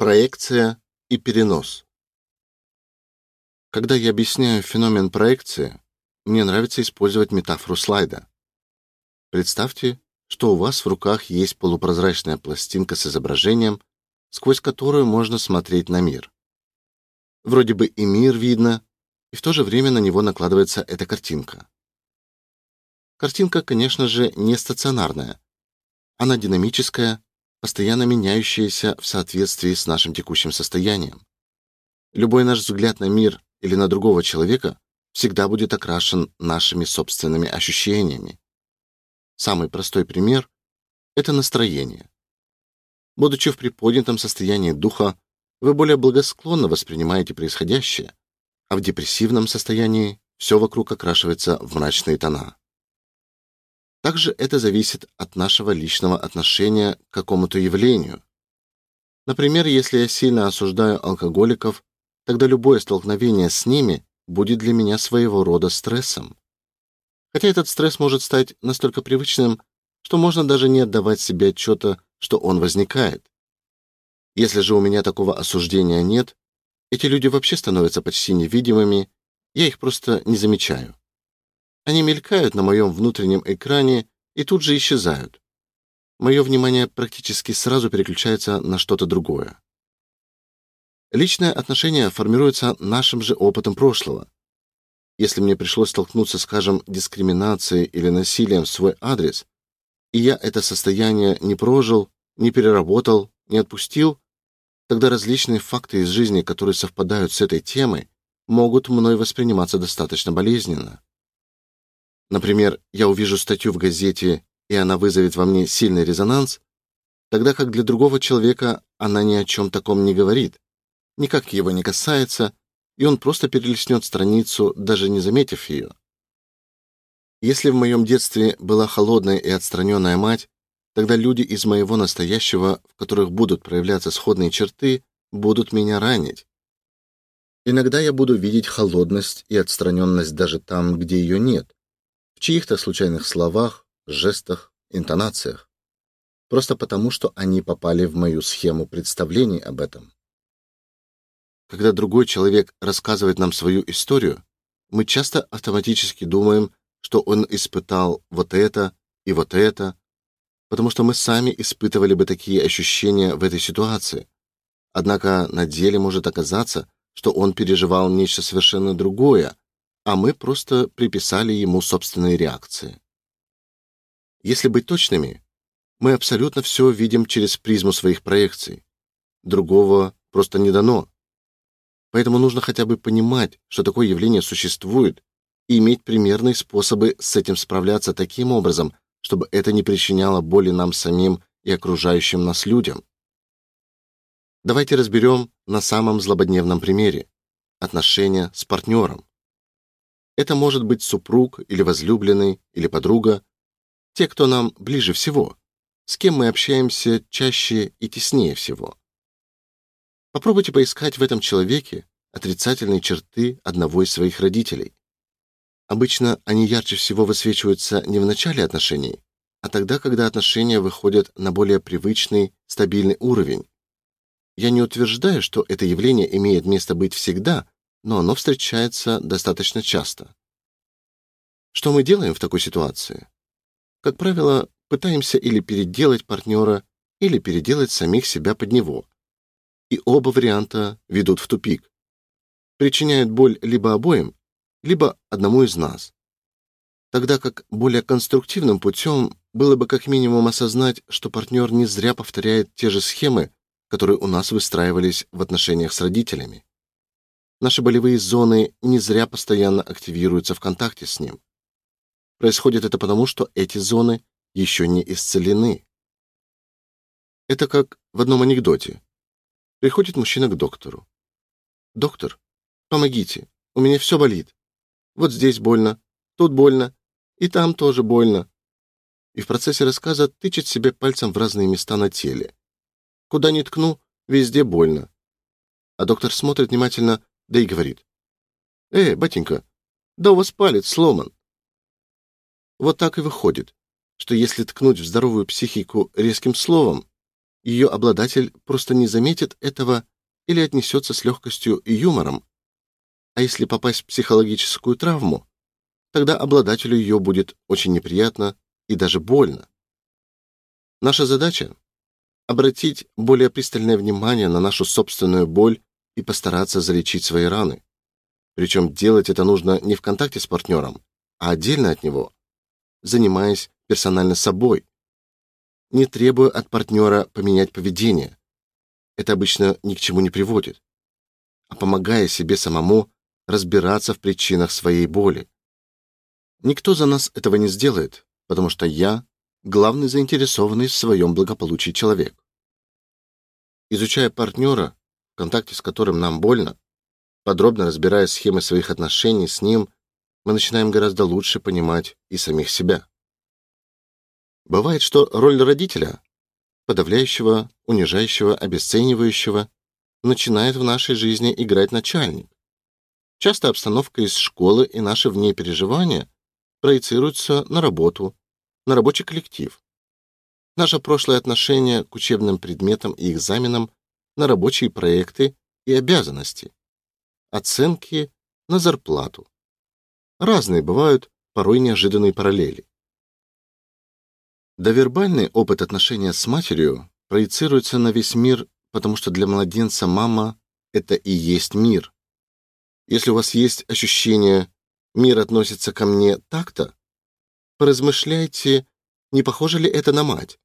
Проекция и перенос. Когда я объясняю феномен проекции, мне нравится использовать метафору слайда. Представьте, что у вас в руках есть полупрозрачная пластинка с изображением, сквозь которую можно смотреть на мир. Вроде бы и мир видно, и в то же время на него накладывается эта картинка. Картинка, конечно же, не стационарная. Она динамическая, постоянно меняющаяся в соответствии с нашим текущим состоянием. Любой наш взгляд на мир или на другого человека всегда будет окрашен нашими собственными ощущениями. Самый простой пример это настроение. Будучи в приподнятом состоянии духа, вы более благосклонно воспринимаете происходящее, а в депрессивном состоянии все вокруг окрашивается в мрачные тона. Также это зависит от нашего личного отношения к какому-то явлению. Например, если я сильно осуждаю алкоголиков, тогда любое столкновение с ними будет для меня своего рода стрессом. Хотя этот стресс может стать настолько привычным, что можно даже не отдавать себе отчета, что он возникает. Если же у меня такого осуждения нет, эти люди вообще становятся почти невидимыми, я их просто не замечаю. Они мелькают на моем внутреннем экране и тут же исчезают. Мое внимание практически сразу переключается на что-то другое. Личное отношение формируется нашим же опытом прошлого. Если мне пришлось столкнуться, скажем, дискриминацией или насилием в свой адрес, и я это состояние не прожил, не переработал, не отпустил, тогда различные факты из жизни, которые совпадают с этой темой, могут мной восприниматься достаточно болезненно. Например, я увижу статью в газете, и она вызовет во мне сильный резонанс, тогда как для другого человека она ни о чем таком не говорит, никак его не касается, и он просто перелистнет страницу, даже не заметив ее. Если в моем детстве была холодная и отстраненная мать, тогда люди из моего настоящего, в которых будут проявляться сходные черты, будут меня ранить. Иногда я буду видеть холодность и отстраненность даже там, где ее нет в чьих-то случайных словах, жестах, интонациях, просто потому, что они попали в мою схему представлений об этом. Когда другой человек рассказывает нам свою историю, мы часто автоматически думаем, что он испытал вот это и вот это, потому что мы сами испытывали бы такие ощущения в этой ситуации. Однако на деле может оказаться, что он переживал нечто совершенно другое, а мы просто приписали ему собственные реакции. Если быть точными, мы абсолютно все видим через призму своих проекций. Другого просто не дано. Поэтому нужно хотя бы понимать, что такое явление существует, и иметь примерные способы с этим справляться таким образом, чтобы это не причиняло боли нам самим и окружающим нас людям. Давайте разберем на самом злободневном примере отношения с партнером. Это может быть супруг или возлюбленный или подруга, те, кто нам ближе всего, с кем мы общаемся чаще и теснее всего. Попробуйте поискать в этом человеке отрицательные черты одного из своих родителей. Обычно они ярче всего высвечиваются не в начале отношений, а тогда, когда отношения выходят на более привычный, стабильный уровень. Я не утверждаю, что это явление имеет место быть всегда, но оно встречается достаточно часто. Что мы делаем в такой ситуации? Как правило, пытаемся или переделать партнера, или переделать самих себя под него. И оба варианта ведут в тупик. Причиняют боль либо обоим, либо одному из нас. Тогда как более конструктивным путем было бы как минимум осознать, что партнер не зря повторяет те же схемы, которые у нас выстраивались в отношениях с родителями. Наши болевые зоны не зря постоянно активируются в контакте с ним. Происходит это потому, что эти зоны еще не исцелены. Это как в одном анекдоте. Приходит мужчина к доктору. Доктор, помогите, у меня все болит. Вот здесь больно, тут больно, и там тоже больно. И в процессе рассказа тычет себе пальцем в разные места на теле. Куда ни ткну, везде больно. А доктор смотрит внимательно да и говорит. «Э, батенька, да у вас палец сломан». Вот так и выходит, что если ткнуть в здоровую психику резким словом, ее обладатель просто не заметит этого или отнесется с легкостью и юмором. А если попасть в психологическую травму, тогда обладателю ее будет очень неприятно и даже больно. Наша задача обратить более пристальное внимание на нашу собственную боль и постараться залечить свои раны. Причем делать это нужно не в контакте с партнером, а отдельно от него, занимаясь персонально собой, не требуя от партнера поменять поведение. Это обычно ни к чему не приводит, а помогая себе самому разбираться в причинах своей боли. Никто за нас этого не сделает, потому что я главный заинтересованный в своем благополучии человек. Изучая партнера, контакте с которым нам больно, подробно разбирая схемы своих отношений с ним, мы начинаем гораздо лучше понимать и самих себя. Бывает, что роль родителя, подавляющего, унижающего, обесценивающего, начинает в нашей жизни играть начальник. Часто обстановка из школы и наши в ней переживания проецируются на работу, на рабочий коллектив. Наше прошлое отношение к учебным предметам и экзаменам, на рабочие проекты и обязанности, оценки на зарплату. Разные бывают порой неожиданные параллели. Довербальный опыт отношения с матерью проецируется на весь мир, потому что для младенца мама это и есть мир. Если у вас есть ощущение мир относится ко мне так-то, поразмышляйте, не похоже ли это на мать.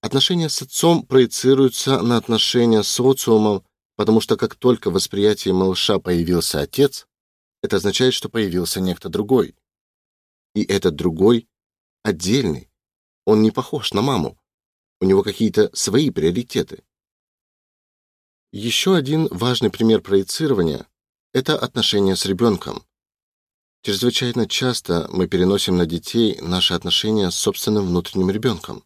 Отношения с отцом проецируются на отношения с социумом, потому что как только в восприятии малыша появился отец, это означает, что появился некто другой. И этот другой отдельный, он не похож на маму. У него какие-то свои приоритеты. Еще один важный пример проецирования это отношения с ребенком. Чрезвычайно часто мы переносим на детей наши отношения с собственным внутренним ребенком.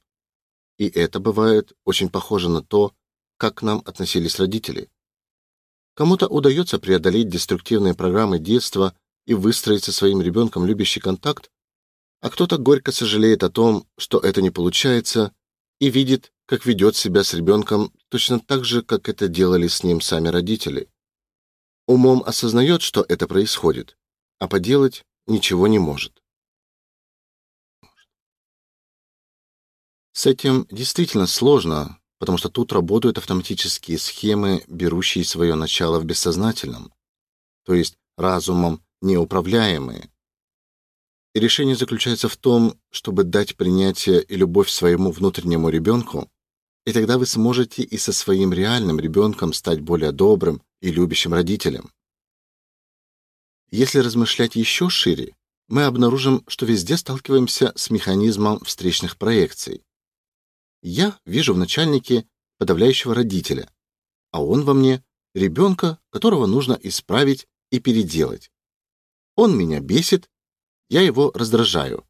И это бывает очень похоже на то, как к нам относились родители. Кому-то удается преодолеть деструктивные программы детства и выстроить со своим ребенком любящий контакт, а кто-то горько сожалеет о том, что это не получается, и видит, как ведет себя с ребенком точно так же, как это делали с ним сами родители. Умом осознает, что это происходит, а поделать ничего не может. С этим действительно сложно, потому что тут работают автоматические схемы, берущие свое начало в бессознательном, то есть разумом неуправляемые. И решение заключается в том, чтобы дать принятие и любовь своему внутреннему ребенку, и тогда вы сможете и со своим реальным ребенком стать более добрым и любящим родителем. Если размышлять еще шире, мы обнаружим, что везде сталкиваемся с механизмом встречных проекций. Я вижу в начальнике подавляющего родителя, а он во мне ребенка, которого нужно исправить и переделать. Он меня бесит, я его раздражаю.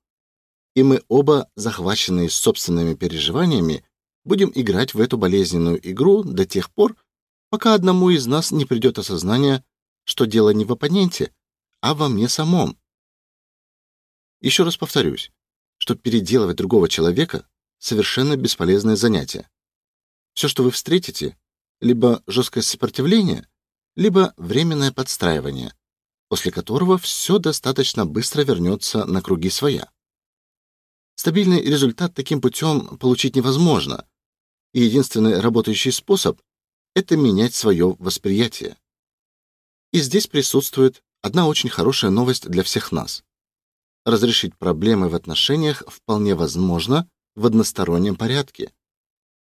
И мы оба, захваченные собственными переживаниями, будем играть в эту болезненную игру до тех пор, пока одному из нас не придет осознание, что дело не в оппоненте, а во мне самом. Еще раз повторюсь, что переделывать другого человека совершенно бесполезное занятие. Все, что вы встретите, либо жесткое сопротивление, либо временное подстраивание, после которого все достаточно быстро вернется на круги своя. Стабильный результат таким путем получить невозможно, и единственный работающий способ это менять свое восприятие. И здесь присутствует одна очень хорошая новость для всех нас. Разрешить проблемы в отношениях вполне возможно в одностороннем порядке.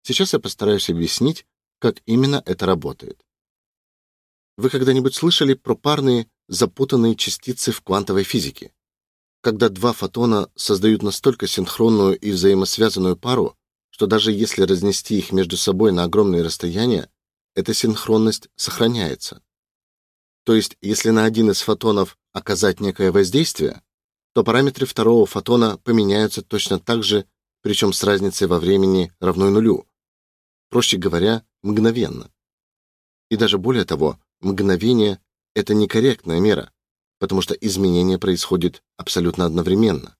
Сейчас я постараюсь объяснить, как именно это работает. Вы когда-нибудь слышали про парные запутанные частицы в квантовой физике? Когда два фотона создают настолько синхронную и взаимосвязанную пару, что даже если разнести их между собой на огромные расстояния, эта синхронность сохраняется. То есть, если на один из фотонов оказать некое воздействие, то параметры второго фотона поменяются точно так же, причем с разницей во времени равной нулю. Проще говоря, мгновенно. И даже более того, мгновение это некорректная мера, потому что изменение происходит абсолютно одновременно.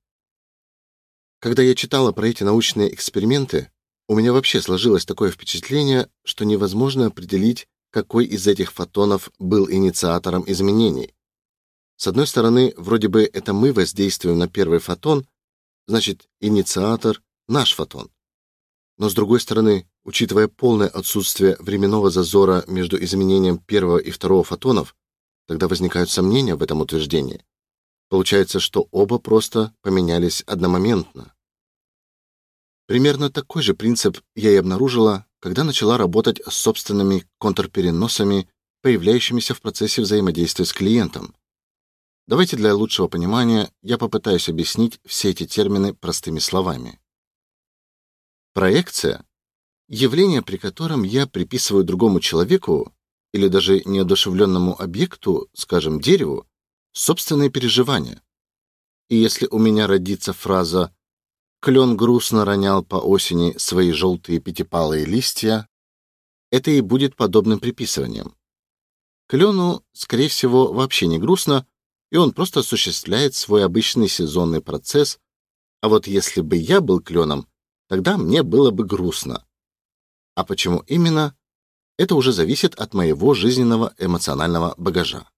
Когда я читала про эти научные эксперименты, У меня вообще сложилось такое впечатление, что невозможно определить, какой из этих фотонов был инициатором изменений. С одной стороны, вроде бы это мы воздействуем на первый фотон, значит, инициатор наш фотон. Но с другой стороны, учитывая полное отсутствие временного зазора между изменением первого и второго фотонов, тогда возникают сомнения в этом утверждении. Получается, что оба просто поменялись одномоментно. Примерно такой же принцип я и обнаружила, когда начала работать с собственными контрпереносами, появляющимися в процессе взаимодействия с клиентом. Давайте для лучшего понимания я попытаюсь объяснить все эти термины простыми словами. Проекция явление, при котором я приписываю другому человеку или даже неодушевленному объекту, скажем, дереву, собственные переживания. И если у меня родится фраза «клен грустно ронял по осени свои желтые пятипалые листья», это и будет подобным приписыванием. Клену, скорее всего, вообще не грустно, и он просто осуществляет свой обычный сезонный процесс, а вот если бы я был кленом, тогда мне было бы грустно. А почему именно? Это уже зависит от моего жизненного эмоционального багажа.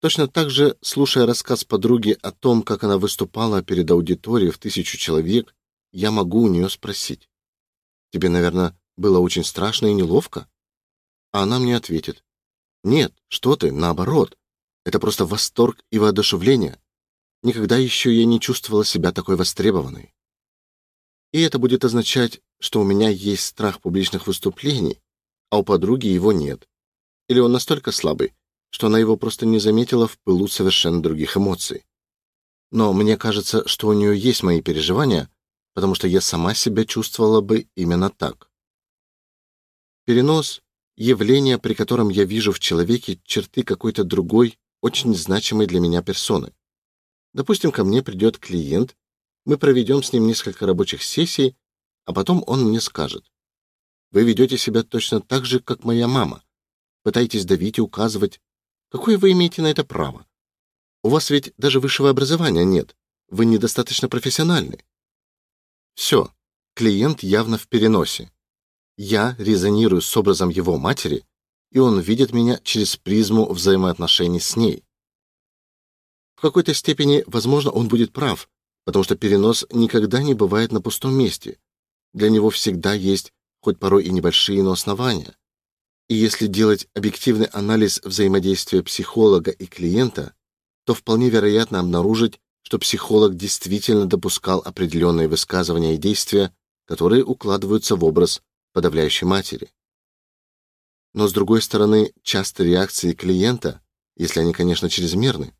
Точно так же, слушая рассказ подруги о том, как она выступала перед аудиторией в тысячу человек, я могу у нее спросить: "Тебе, наверное, было очень страшно и неловко?" А она мне ответит: "Нет, что ты, наоборот. Это просто восторг и воодушевление. Никогда еще я не чувствовала себя такой востребованной. И это будет означать, что у меня есть страх публичных выступлений, а у подруги его нет. Или он настолько слабый, что она его просто не заметила в пылу совершенно других эмоций. Но мне кажется, что у нее есть мои переживания, потому что я сама себя чувствовала бы именно так. Перенос явление, при котором я вижу в человеке черты какой-то другой, очень значимой для меня персоны. Допустим, ко мне придет клиент, мы проведем с ним несколько рабочих сессий, а потом он мне скажет: "Вы ведете себя точно так же, как моя мама. Пытаетесь давить и указывать. Какое вы имеете на это право? У вас ведь даже высшего образования нет. Вы недостаточно профессиональны". Все. Клиент явно в переносе. Я резонирую с образом его матери, и он видит меня через призму взаимоотношений с ней. В какой-то степени, возможно, он будет прав, потому что перенос никогда не бывает на пустом месте. Для него всегда есть, хоть порой и небольшие, но основания. И если делать объективный анализ взаимодействия психолога и клиента, то вполне вероятно обнаружить, что психолог действительно допускал определенные высказывания и действия, которые укладываются в образ подавляющей матери. Но с другой стороны, часто реакции клиента, если они, конечно, чрезмерны,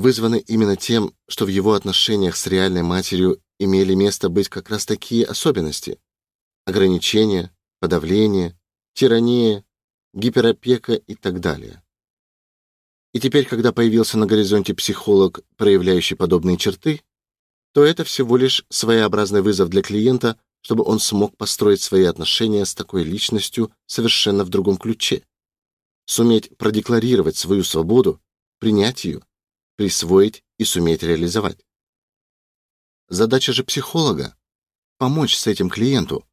вызваны именно тем, что в его отношениях с реальной матерью имели место быть как раз такие особенности: ограничения, подавление, тирания, гиперопека и так далее. И теперь, когда появился на горизонте психолог, проявляющий подобные черты, то это всего лишь своеобразный вызов для клиента чтобы он смог построить свои отношения с такой личностью совершенно в другом ключе. Суметь продекларировать свою свободу, принять ее, присвоить и суметь реализовать. Задача же психолога помочь с этим клиенту,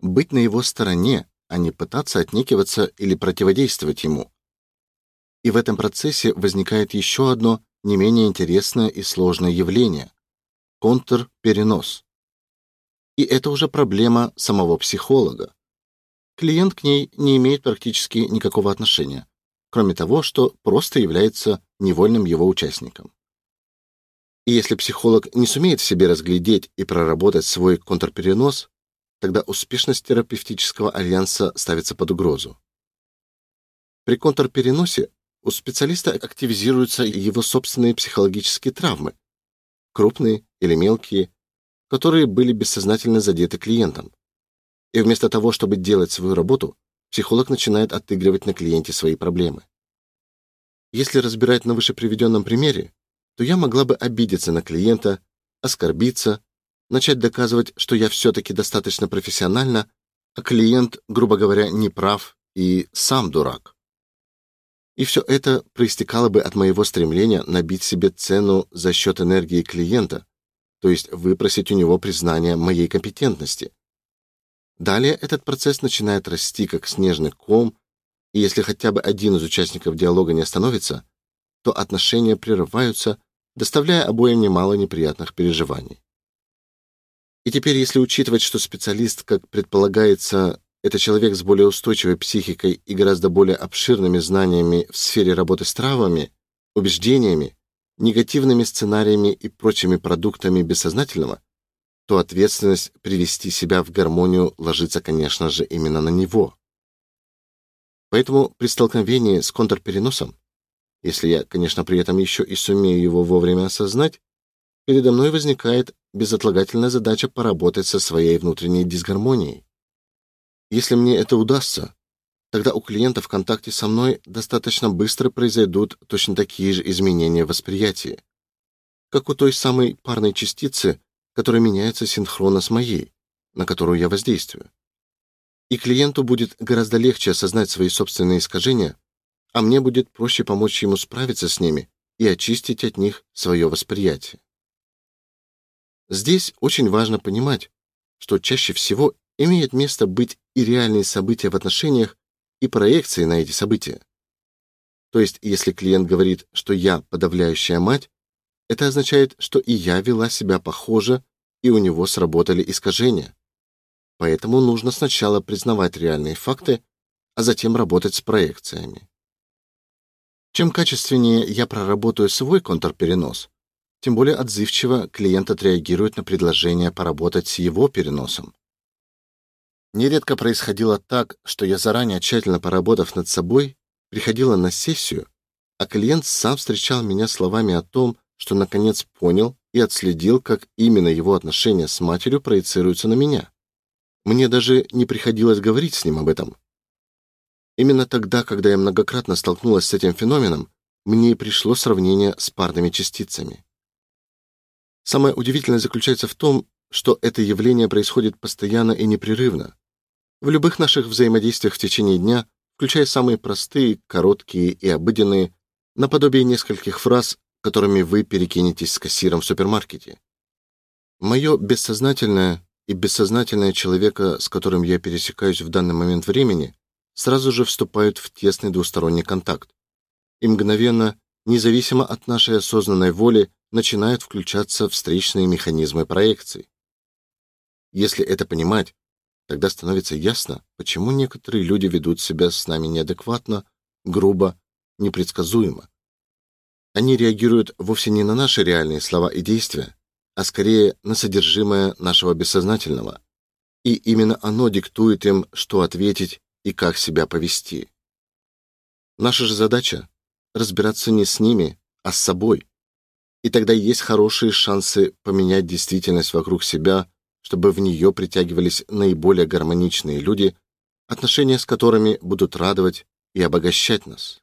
быть на его стороне, а не пытаться отнекиваться или противодействовать ему. И в этом процессе возникает еще одно не менее интересное и сложное явление контрперенос. И это уже проблема самого психолога. Клиент к ней не имеет практически никакого отношения, кроме того, что просто является невольным его участником. И если психолог не сумеет в себе разглядеть и проработать свой контрперенос, тогда успешность терапевтического альянса ставится под угрозу. При контрпереносе у специалиста активизируются его собственные психологические травмы, крупные или мелкие, которые были бессознательно задеты клиентом. И вместо того, чтобы делать свою работу, психолог начинает отыгрывать на клиенте свои проблемы. Если разбирать на выше приведенном примере, то я могла бы обидеться на клиента, оскорбиться, начать доказывать, что я все таки достаточно профессиональна, а клиент, грубо говоря, не прав и сам дурак. И все это проистекало бы от моего стремления набить себе цену за счет энергии клиента, то есть выпросить у него признание моей компетентности. Далее этот процесс начинает расти как снежный ком, и если хотя бы один из участников диалога не остановится, то отношения прерываются, доставляя обоим немало неприятных переживаний. И теперь, если учитывать, что специалист, как предполагается, это человек с более устойчивой психикой и гораздо более обширными знаниями в сфере работы с травмами, убеждениями, негативными сценариями и прочими продуктами бессознательного, то ответственность привести себя в гармонию ложится, конечно же, именно на него. Поэтому при столкновении с контрпереносом, если я, конечно, при этом еще и сумею его вовремя осознать, передо мной возникает безотлагательная задача поработать со своей внутренней дисгармонией. Если мне это удастся, тогда у клиента в контакте со мной достаточно быстро произойдут точно такие же изменения восприятия, как у той самой парной частицы, которая меняется синхронно с моей, на которую я воздействую. И клиенту будет гораздо легче осознать свои собственные искажения, а мне будет проще помочь ему справиться с ними и очистить от них свое восприятие. Здесь очень важно понимать, что чаще всего имеет место быть и реальные события в отношениях, и проекции на эти события. То есть, если клиент говорит, что я подавляющая мать, это означает, что и я вела себя похоже, и у него сработали искажения. Поэтому нужно сначала признавать реальные факты, а затем работать с проекциями. Чем качественнее я проработаю свой контрперенос, тем более отзывчиво клиент отреагирует на предложение поработать с его переносом. Нередко происходило так, что я заранее тщательно поработав над собой, приходила на сессию, а клиент сам встречал меня словами о том, что наконец понял и отследил, как именно его отношения с матерью проецируются на меня. Мне даже не приходилось говорить с ним об этом. Именно тогда, когда я многократно столкнулась с этим феноменом, мне и пришло сравнение с парными частицами. Самое удивительное заключается в том, что это явление происходит постоянно и непрерывно. В любых наших взаимодействиях в течение дня, включая самые простые, короткие и обыденные, наподобие нескольких фраз, которыми вы перекинетесь с кассиром в супермаркете. Мое бессознательное и бессознательное человека, с которым я пересекаюсь в данный момент времени, сразу же вступают в тесный двусторонний контакт. И мгновенно, независимо от нашей осознанной воли, начинают включаться встречные механизмы проекции. Если это понимать, тогда становится ясно, почему некоторые люди ведут себя с нами неадекватно, грубо, непредсказуемо. Они реагируют вовсе не на наши реальные слова и действия, а скорее на содержимое нашего бессознательного. И именно оно диктует им, что ответить и как себя повести. Наша же задача разбираться не с ними, а с собой и тогда есть хорошие шансы поменять действительность вокруг себя, чтобы в нее притягивались наиболее гармоничные люди, отношения с которыми будут радовать и обогащать нас.